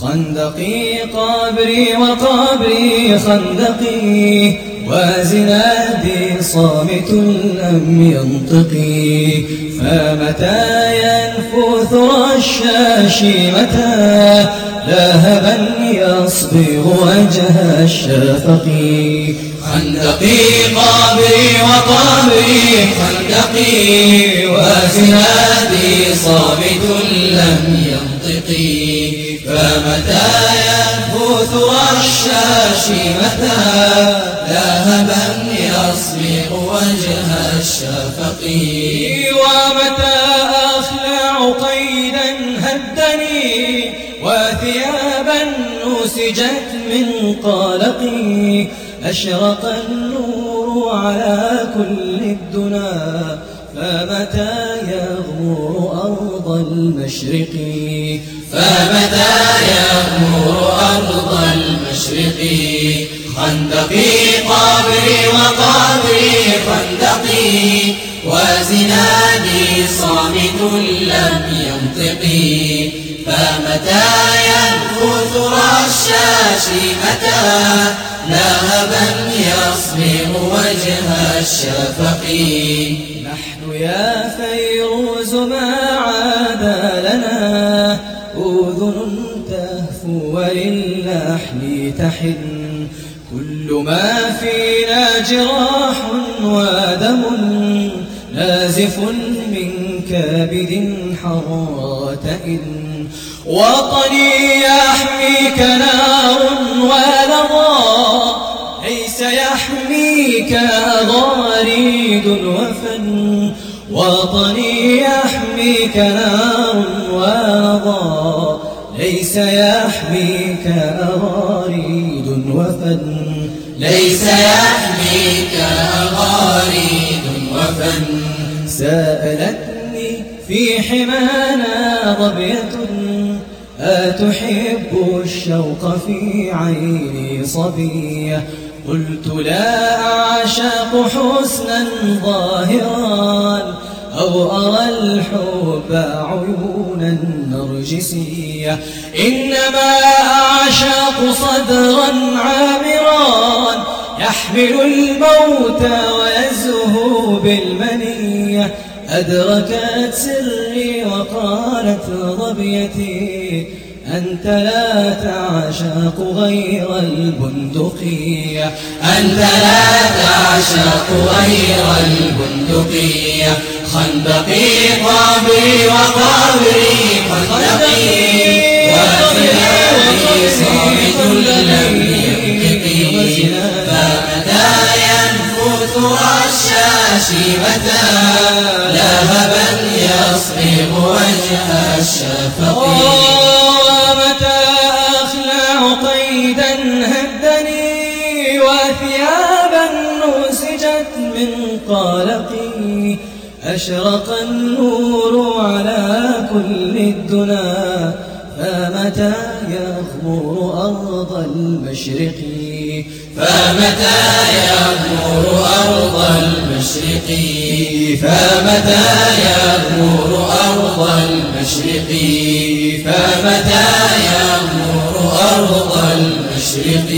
خندقي قبري وقبري خندقي وزنادي صامت لم ينطقي. فمتى ينفث رشاشي متى لهبا يصبغ وجه الشفق. خندقي قبري وقبري خندقي وزنادي صامت لم ينطقي. فمتى ينفث رشاش متى ذهبا يصبغ وجه الشفق؟ ومتى أخلع قيدا هدني وثيابا نسجت من قلقي؟ أشرق النور على كل الدنا فمتى أرض المشرق. فمتى يغمر أرض المشرق؟ خندقي قبري وقبري خندقي وزنادي صامت لم ينطقي فمتى ينفث رشاشي متى لهبا يصبغ وجه الشفق. نحن يا فيروز ما عاد لنا. أذن تهفو وللحن تحن. كل ما فينا جراح ودم نازف من كبد حرات وطني يحميك نار ولظى ليس يحميك غريد وفن. وطني يحميك نار ولظى ليس يحميك غريد وفن. ليس يحميك غريد وفن. سألتني في حمانا ظبية أتحب الشوق في عيني صبية؟ قلت لا أعشق حسنا ظاهرا. أو أرى الحب عيونا نرجسية إنما أعشق صدرا عامرا يحمل الموت ويزهو بالمنية. أدركت سري وقالت ظبيتي أنت لا تعشق غير البندقية. أنت لا تعشق غير البندقية. خندقي قبري وقبري خندقي وثيابي صامت لم ينطقي فمتى ينفث متى؟ لهبا يصبغ وجه الشفق. ومتى أخلع قيدا هدني وثيابا نسجت من قلقي. أشرق النور على كل الدنا فمتى يغمر أرض المشرق؟ فمتى يغمر أرض المشرق؟ فمتى يغمر أرض المشرق؟ فمتى يغمر أرض المشرق؟